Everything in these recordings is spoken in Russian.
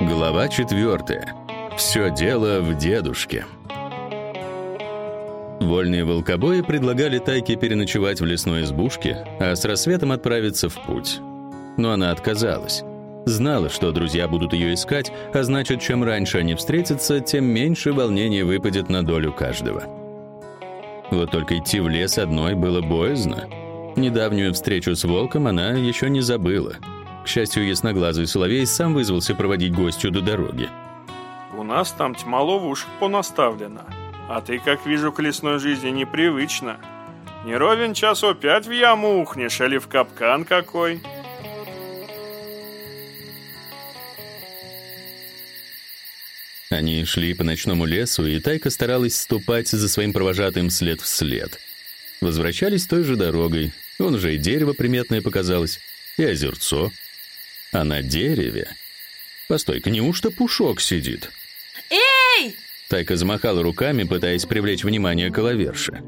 Глава четвертая. Все дело в дедушке. Вольные волкобои предлагали Тайке переночевать в лесной избушке, а с рассветом отправиться в путь. Но она отказалась. Знала, что друзья будут ее искать, а значит, чем раньше они встретятся, тем меньше волнения выпадет на долю каждого. Вот только идти в лес одной было боязно. Недавнюю встречу с волком она еще не забыла. К счастью, ясноглазый соловей сам вызвался проводить гостю до дороги. У нас там тьма ловушек понаставлена. А ты, как вижу, к лесной жизни непривычно. Не ровен час опять в яму ухнешь, или в капкан какой. Они шли по ночному лесу, и Тайка старалась ступать за своим провожатым след в след. Возвращались той же дорогой. Вон уже и дерево приметное показалось, и озерцо. А на дереве... Постой-ка, неужто Пушок сидит? Эй! Тайка замахала руками, пытаясь привлечь внимание коловерши.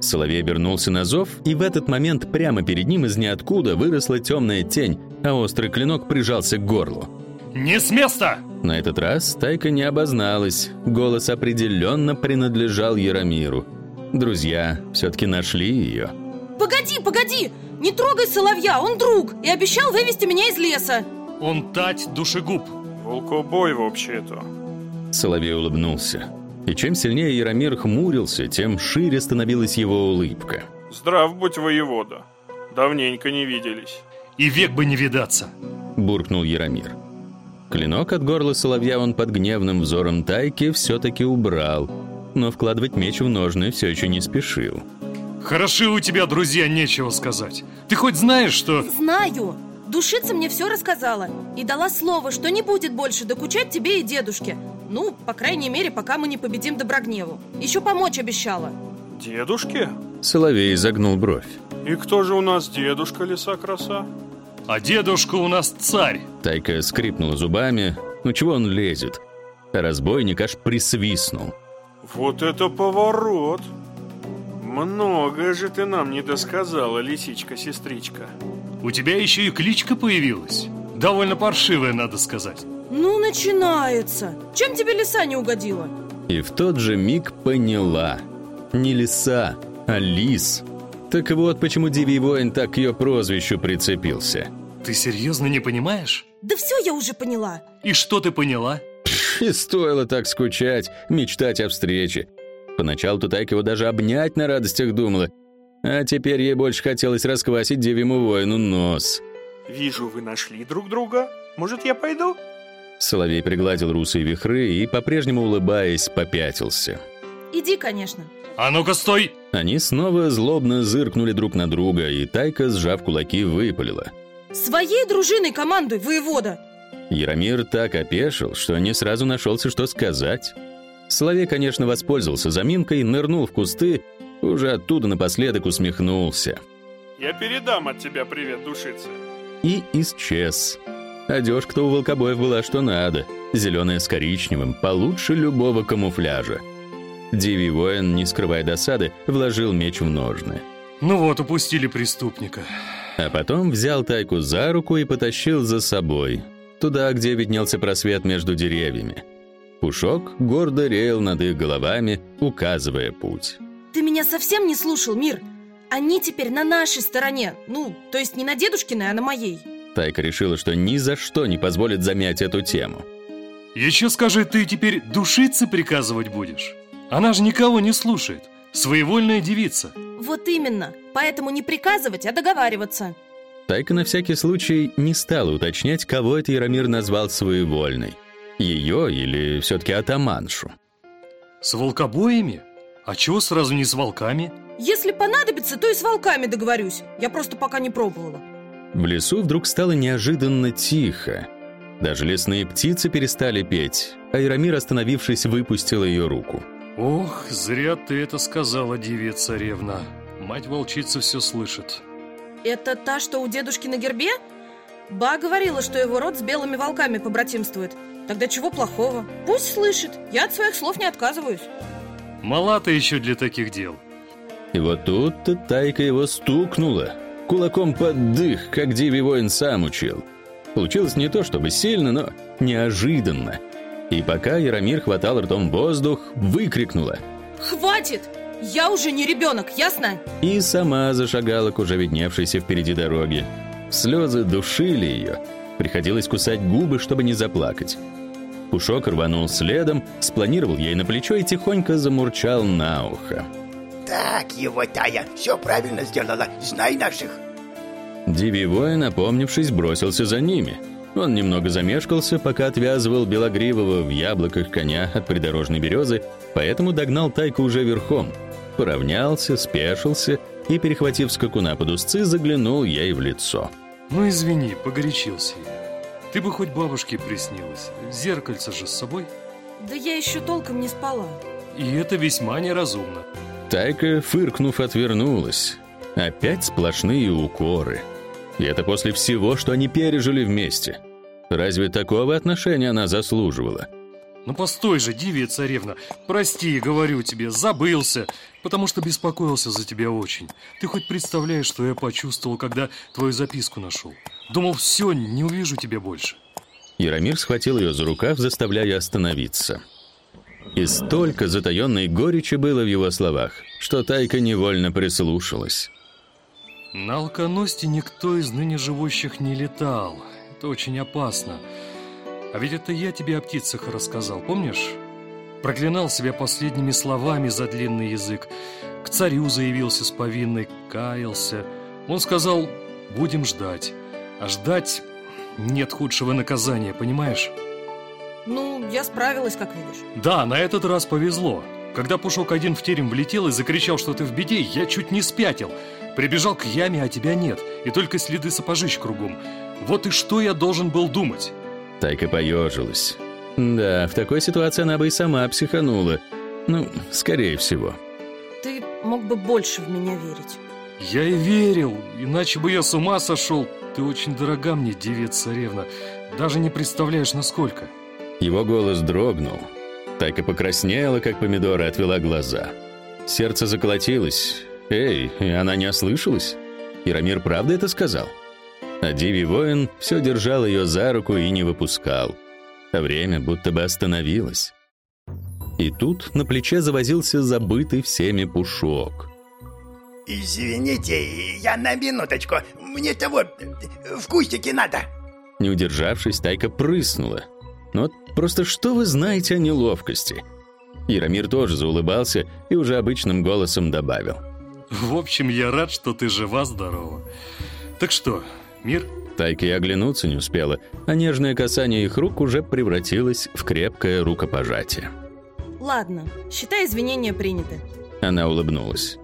Соловей обернулся на зов, и в этот момент прямо перед ним из ниоткуда выросла темная тень, а острый клинок прижался к горлу. «Не с места!» На этот раз Тайка не обозналась. Голос определенно принадлежал Яромиру. Друзья все-таки нашли ее. Погоди, погоди! Не трогай соловья, он друг И обещал вывести меня из леса Он тать душегуб Волкобой вообще-то Соловей улыбнулся. И чем сильнее Яромир хмурился, тем шире становилась его улыбка. Здрав будь, воевода Давненько не виделись И век бы не видаться Буркнул Яромир. Клинок от горла соловья он под гневным взором Тайки все-таки убрал, но вкладывать меч в ножны все еще не спешил. Хороши у тебя, друзья, нечего сказать. Ты хоть знаешь, что... Знаю. Душица мне все рассказала и дала слово, что не будет больше докучать тебе и дедушке. Ну, по крайней мере, пока мы не победим Доброгневу. Еще помочь обещала. Дедушке? Соловей загнул бровь. И кто же у нас дедушка, лиса краса? А дедушка у нас царь. Тайка скрипнула зубами. Ну чего он лезет? А разбойник аж присвистнул. Вот это поворот! Много же ты нам не досказала, лисичка-сестричка. У тебя еще и кличка появилась. Довольно паршивая, надо сказать. Ну, начинается. Чем тебе лиса не угодила? И в тот же миг поняла. Не лиса, а лис. Так вот, почему Дивий воин так к ее прозвищу прицепился. Ты серьезно не понимаешь? Да все я уже поняла. И что ты поняла? И стоило так скучать, мечтать о встрече. Поначалу Тутайка его даже обнять на радостях думала, а теперь ей больше хотелось расквасить девиму воину нос. Вижу, вы нашли друг друга. Может, я пойду? Соловей пригладил русые вихры и, по-прежнему улыбаясь, попятился. Иди, конечно. А ну-ка, стой! Они снова злобно зыркнули друг на друга, и Тайка, сжав кулаки, выпалила. Своей дружиной командуй, воевода! Яромир так опешил, что не сразу нашелся, что сказать. Соловей, конечно, воспользовался заминкой, нырнул в кусты, уже оттуда напоследок усмехнулся. Я передам от тебя привет, душица. И исчез. Одежка-то у волкобоев была что надо. Зеленая с коричневым, получше любого камуфляжа. Дивий воин, не скрывая досады, вложил меч в ножны. Ну вот, упустили преступника. А потом взял Тайку за руку и потащил за собой, туда, где виднелся просвет между деревьями. Пушок гордо реял над их головами, указывая путь. Ты меня совсем не слушал, Мир. Они теперь на нашей стороне. Ну, то есть не на дедушкиной, а на моей. Тайка решила, что ни за что не позволит замять эту тему. Еще скажи, ты теперь душиться приказывать будешь? Она же никого не слушает. Своевольная девица. Вот именно. Поэтому не приказывать, а договариваться. Тайка на всякий случай не стала уточнять, кого это Яромир назвал своевольной. Ее или все-таки атаманшу? С волкобоями? А чего сразу не с волками? Если понадобится, то и с волками договорюсь. Я просто пока не пробовала. В лесу вдруг стало неожиданно тихо. Даже лесные птицы перестали петь, а Яромир, остановившись, выпустил ее руку. Ох, зря ты это сказала, девица-ревна. Мать-волчица все слышит. Это та, что у дедушки на гербе? Ба говорила, что его род с белыми волками побратимствует. Тогда чего плохого? Пусть слышит. Я от своих слов не отказываюсь. Мала ты еще для таких дел. И вот тут-то Тайка его стукнула. Кулаком под дых, как Дивий воин сам учил. Получилось не то чтобы сильно, но неожиданно. И пока Яромир хватал ртом воздух, выкрикнула. «Хватит! Я уже не ребенок, ясно?» И сама зашагала к уже видневшейся впереди дороге. Слезы душили ее. Приходилось кусать губы, чтобы не заплакать. Пушок рванул следом, спланировал ей на плечо и тихонько замурчал на ухо. Так его, Тая, все правильно сделала. Знай наших. Диви воин, опомнившись, бросился за ними. Он немного замешкался, пока отвязывал белогривого в яблоках коня от придорожной березы, поэтому догнал Тайку уже верхом. Поравнялся, спешился и, перехватив скакуна под узцы, заглянул ей в лицо. Ну, извини, погорячился я. Ты бы хоть бабушке приснилась. Зеркальце же с собой. Да я еще толком не спала. И это весьма неразумно. Тайка, фыркнув, отвернулась. Опять сплошные укоры. И это после всего, что они пережили вместе. Разве такого отношения она заслуживала? Ну постой же, Дивия царевна, прости, говорю тебе, забылся, потому что беспокоился за тебя очень. Ты хоть представляешь, что я почувствовал, когда твою записку нашел? Думал, все, не увижу тебя больше. Яромир схватил ее за рукав, заставляя остановиться. И столько затаенной горечи было в его словах, что Тайка невольно прислушалась. На Алконосте никто из ныне живущих не летал. Это очень опасно. А ведь это я тебе о птицах рассказал, помнишь? Проклинал себя последними словами за длинный язык. К царю заявился с повинной, каялся. Он сказал, будем ждать. А ждать нет худшего наказания, понимаешь? Ну, я справилась, как видишь. Да, на этот раз повезло. Когда Пушок один в терем влетел и закричал, что ты в беде, я чуть не спятил. Прибежал к яме, а тебя нет. И только следы сапожищ кругом. Вот и что я должен был думать. Тайка поежилась. Да, в такой ситуации она бы и сама психанула. Ну, скорее всего. Ты мог бы больше в меня верить. Я и верил, иначе бы я с ума сошел. Ты очень дорога мне, девица-царевна. Даже не представляешь, насколько. Его голос дрогнул. Тайка покраснела, как помидор, и отвела глаза. Сердце заколотилось. Эй, она не ослышалась? Ирамир правда это сказал? А Диви воин все держал ее за руку и не выпускал. А время будто бы остановилось. И тут на плече завозился забытый всеми пушок. Извините, я на минуточку. Мне того в кустике надо. Не удержавшись, Тайка прыснула. Ну вот просто что вы знаете о неловкости? Яромир тоже заулыбался и уже обычным голосом добавил. В общем, я рад, что ты жива-здорова. Так что, мир? Тайка и оглянуться не успела, а нежное касание их рук уже превратилось в крепкое рукопожатие. Ладно, считай, извинения приняты. Она улыбнулась.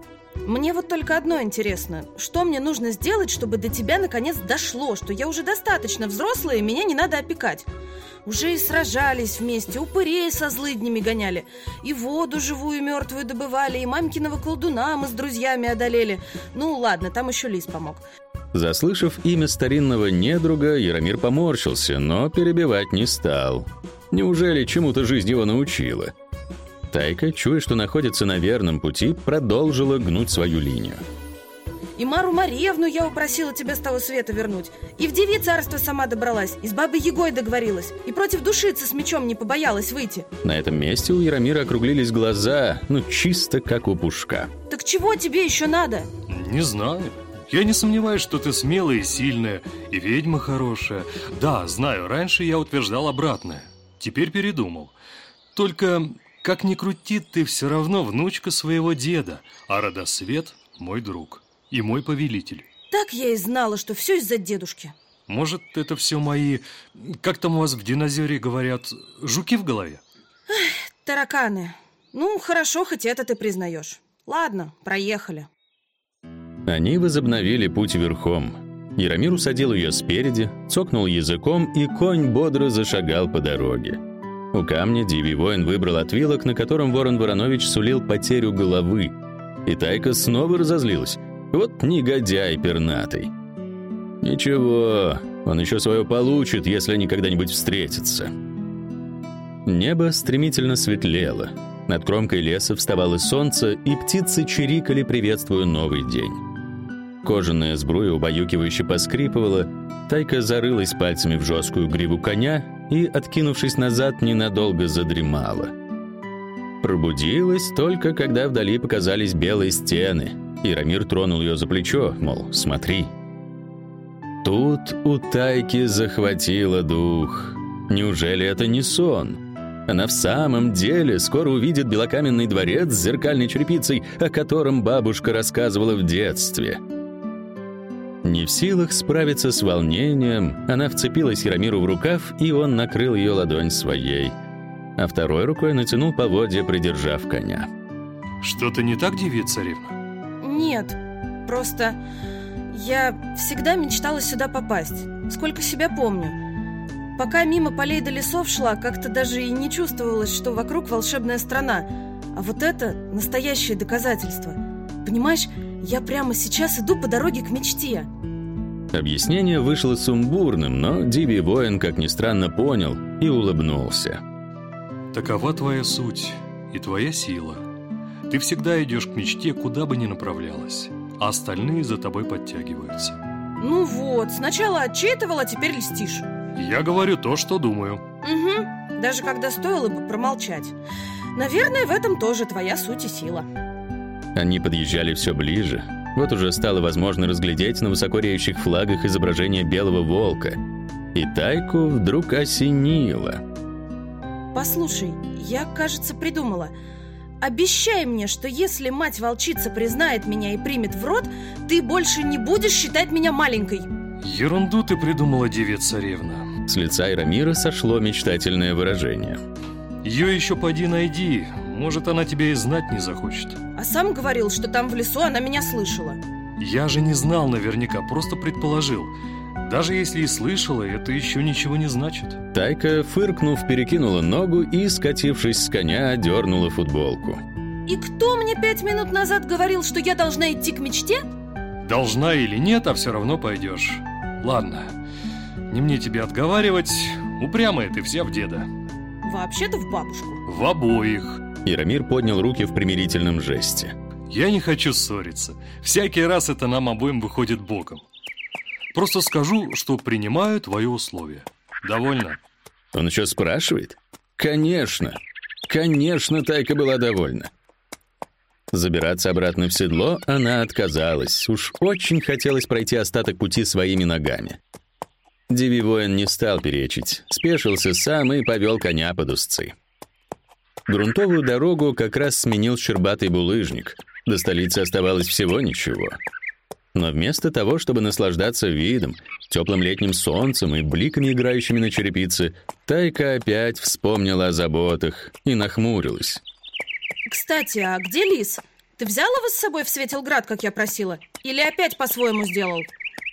Мне вот только одно интересно. Что мне нужно сделать, чтобы до тебя наконец дошло, что я уже достаточно взрослая и меня не надо опекать? Уже и сражались вместе, упырей со злыднями гоняли, и воду живую и мертвую добывали, и мамкиного колдуна мы с друзьями одолели. Ну ладно, там еще лис помог. Заслышав имя старинного недруга, Яромир поморщился, но перебивать не стал. Неужели чему-то жизнь его научила? Тайка, чуя, что находится на верном пути, продолжила гнуть свою линию. И Мару Мариевну я упросила тебя с того света вернуть. И в Деви царство сама добралась, и с бабой Егой договорилась. И против душицы с мечом не побоялась выйти. На этом месте у Яромира округлились глаза, ну чисто как у пушка. Так чего тебе еще надо? Не знаю. Я не сомневаюсь, что ты смелая и сильная, и ведьма хорошая. Да, знаю, раньше я утверждал обратное. Теперь передумал. Только, как ни крути, ты все равно внучка своего деда, а Родосвет – мой друг и мой повелитель. Так я и знала, что все из-за дедушки. Может, это все мои, как там у вас в динозере говорят, жуки в голове? Эх, тараканы. Ну, хорошо, хоть это ты признаешь. Ладно, проехали. Они возобновили путь верхом. Яромир усадил ее спереди, цокнул языком, и конь бодро зашагал по дороге. У камня Диви воин выбрал отвилок, на котором Ворон Воронович сулил потерю головы. И Тайка снова разозлилась. Вот негодяй пернатый. Ничего, он еще свое получит, если они когда-нибудь встретятся. Небо стремительно светлело. Над кромкой леса вставало солнце, и птицы чирикали, приветствуя новый день. Кожаная сбруя убаюкивающе поскрипывала, Тайка зарылась пальцами в жесткую гриву коня и, откинувшись назад, ненадолго задремала. Пробудилась только, когда вдали показались белые стены, и Рамир тронул ее за плечо, мол, смотри. Тут у Тайки захватило дух. Неужели это не сон? Она в самом деле скоро увидит белокаменный дворец с зеркальной черепицей, о котором бабушка рассказывала в детстве. Не в силах справиться с волнением, она вцепилась Яромиру в рукав, и он накрыл ее ладонь своей. А второй рукой натянул поводья, придержав коня. Что-то не так, девица царевна? Нет, просто я всегда мечтала сюда попасть, сколько себя помню. Пока мимо полей до лесов шла, как-то даже и не чувствовалось, что вокруг волшебная страна. А вот это настоящее доказательство. Понимаешь, я прямо сейчас иду по дороге к мечте. Объяснение вышло сумбурным, но Диви воин, как ни странно, понял и улыбнулся. Такова твоя суть и твоя сила. Ты всегда идешь к мечте, куда бы ни направлялась, а остальные за тобой подтягиваются. Ну вот, сначала отчитывала, а теперь льстишь. Я говорю то, что думаю. Угу, даже когда стоило бы промолчать. Наверное, в этом тоже твоя суть и сила. Они подъезжали все ближе, вот уже стало возможно разглядеть на высокореющих флагах изображение белого волка. И Тайку вдруг осенило. Послушай, я, кажется, придумала. Обещай мне, что если мать-волчица признает меня и примет в рот, ты больше не будешь считать меня маленькой. Ерунду ты придумала, девица-царевна. С лица Ирамира сошло мечтательное выражение. Ее еще поди найди, может, она тебя и знать не захочет. А сам говорил, что там в лесу она меня слышала. Я же не знал наверняка, просто предположил. Даже если и слышала, это еще ничего не значит. Тайка, фыркнув, перекинула ногу и, скатившись с коня, дернула футболку. И кто мне пять минут назад говорил, что я должна идти к мечте? Должна или нет, а все равно пойдешь. Ладно, не мне тебе отговаривать, упрямая ты вся в деда. Вообще-то в бабушку. В обоих. Ирамир поднял руки в примирительном жесте. Я не хочу ссориться. Всякий раз это нам обоим выходит боком. Просто скажу, что принимаю твои условия. Довольно? Он еще спрашивает? Конечно. Конечно, Тайка была довольна. Забираться обратно в седло она отказалась. Уж очень хотелось пройти остаток пути своими ногами. Диви воин не стал перечить, спешился сам и повел коня под узцы. Грунтовую дорогу как раз сменил щербатый булыжник. До столицы оставалось всего ничего. Но вместо того, чтобы наслаждаться видом, теплым летним солнцем и бликами, играющими на черепице, Тайка опять вспомнила о заботах и нахмурилась. «Кстати, а где лис? Ты взял его с собой в Светилград, как я просила? Или опять по-своему сделал?»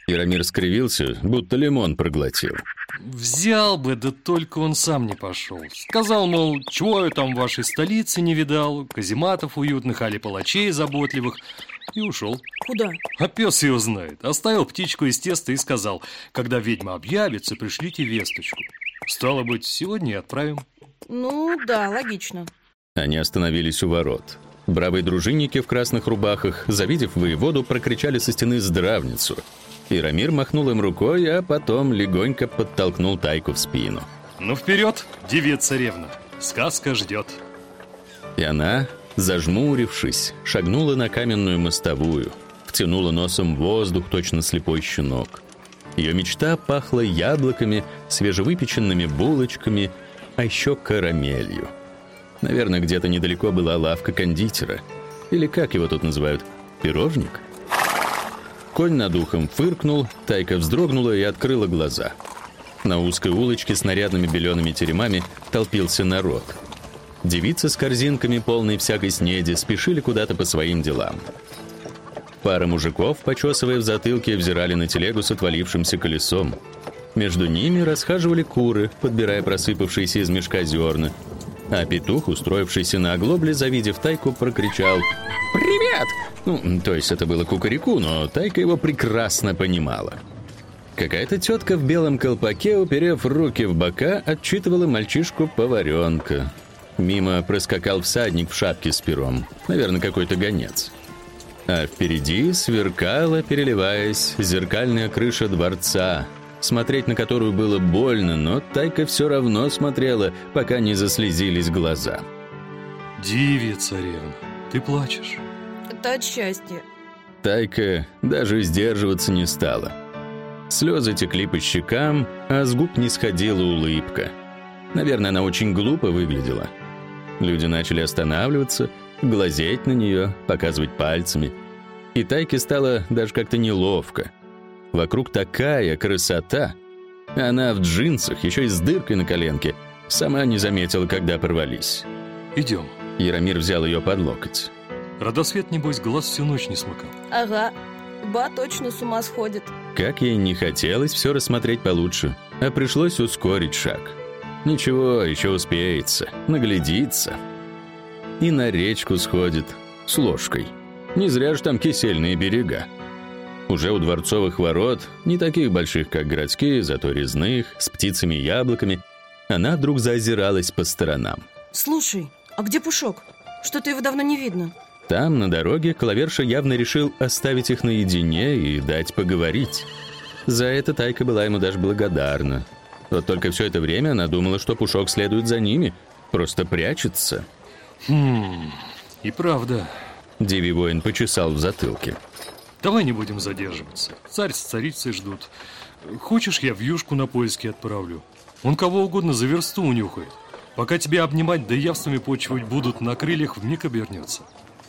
Яромир скривился, будто лимон проглотил. Взял бы, да только он сам не пошел. Сказал, мол, чего я там в вашей столице не видал, казематов уютных, али палачей заботливых, и ушел. Куда? А пес его знает. Оставил птичку из теста и сказал, когда ведьма объявится, пришлите весточку. Стало быть, сегодня и отправим. Ну, да, логично. Они остановились у ворот. Бравые дружинники в красных рубахах, завидев воеводу, прокричали со стены здравницу — и Рамир махнул им рукой, а потом легонько подтолкнул Тайку в спину. «Ну вперед, девица-царевна! Сказка ждет!» И она, зажмурившись, шагнула на каменную мостовую, втянула носом воздух, точно слепой щенок. Ее мечта пахла яблоками, свежевыпеченными булочками, а еще карамелью. Наверное, где-то недалеко была лавка кондитера. Или как его тут называют? Пирожник? Конь над ухом фыркнул, Тайка вздрогнула и открыла глаза. На узкой улочке с нарядными белеными теремами толпился народ. Девицы с корзинками, полной всякой снеди, спешили куда-то по своим делам. Пара мужиков, почесывая в затылке, взирали на телегу с отвалившимся колесом. Между ними расхаживали куры, подбирая просыпавшиеся из мешка зерна. А петух, устроившийся на оглобле, завидев Тайку, прокричал «Привет!» Ну, то есть это было кукареку, но Тайка его прекрасно понимала. Какая-то тетка в белом колпаке, уперев руки в бока, отчитывала мальчишку-поваренка. Мимо проскакал всадник в шапке с пером. Наверное, какой-то гонец. А впереди сверкала, переливаясь, зеркальная крыша дворца, смотреть на которую было больно, но Тайка все равно смотрела, пока не заслезились глаза. Дивия, царевна, ты плачешь? Это от счастья. Тайка даже сдерживаться не стала. Слезы текли по щекам, а с губ не сходила улыбка. Наверное, она очень глупо выглядела. Люди начали останавливаться, глазеть на нее, показывать пальцами. И Тайке стало даже как-то неловко. Вокруг такая красота. Она в джинсах, еще и с дыркой на коленке. Сама не заметила, когда порвались. Идем. Яромир взял ее под локоть. Радосвет, небось, глаз всю ночь не смыкал. Ага, ба точно с ума сходит. Как ей не хотелось все рассмотреть получше, а пришлось ускорить шаг. Ничего, еще успеется, наглядится. И на речку сходит с ложкой. Не зря же там кисельные берега. Уже у дворцовых ворот, не таких больших, как городские, зато резных, с птицами и яблоками, она вдруг заозиралась по сторонам. Слушай, а где Пушок? Что-то его давно не видно. Там, на дороге, Клаверша явно решил оставить их наедине и дать поговорить. За это Тайка была ему даже благодарна. Вот только все это время она думала, что Пушок следует за ними, просто прячется. Хм, и правда. Диви воин почесал в затылке. Давай не будем задерживаться. Царь с царицей ждут. Хочешь, я в юшку на поиски отправлю? Он кого угодно за версту унюхает. Пока тебя обнимать да явствами почивать будут, на крыльях вмиг обернется.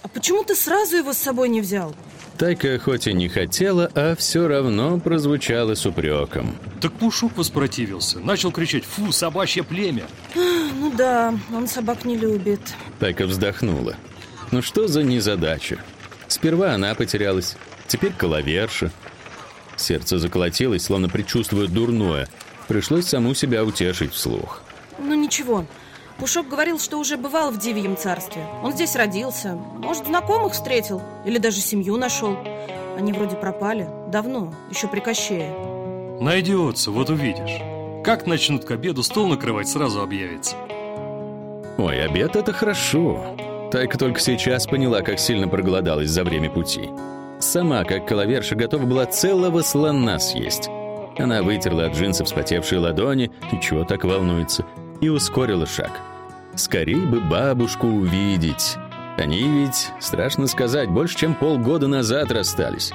А почему ты сразу его с собой не взял? Тайка хоть и не хотела, а все равно прозвучала с упреком. Так Пушок воспротивился. Начал кричать «Фу, собачье племя!» Ну да, он собак не любит. Тайка вздохнула. Ну что за незадача? Сперва она потерялась, теперь коловерша. Сердце заколотилось, словно предчувствуя дурное. Пришлось саму себя утешить вслух. Ну ничего, Пушок говорил, что уже бывал в Дивьем царстве. Он здесь родился. Может, знакомых встретил? Или даже семью нашел. Они вроде пропали. Давно, еще при Кощее. Найдется, вот увидишь. Как начнут к обеду стол накрывать, сразу объявится. Ой, обед — это хорошо. Тайка только сейчас поняла, как сильно проголодалась за время пути. Сама, как коловерша, готова была целого слона съесть. Она вытерла от джинсов вспотевшие ладони, чего так волнуется, и ускорила шаг. Скорей бы бабушку увидеть. Они ведь, страшно сказать, больше чем полгода назад расстались.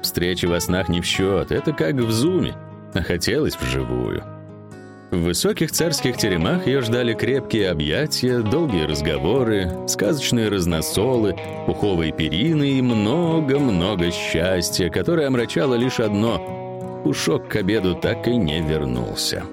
Встречи во снах не в счет, это как в зуме, а хотелось вживую. В высоких царских теремах ее ждали крепкие объятия, долгие разговоры, сказочные разносолы, пуховые перины и много-много счастья, которое омрачало лишь одно — Пушок к обеду так и не вернулся.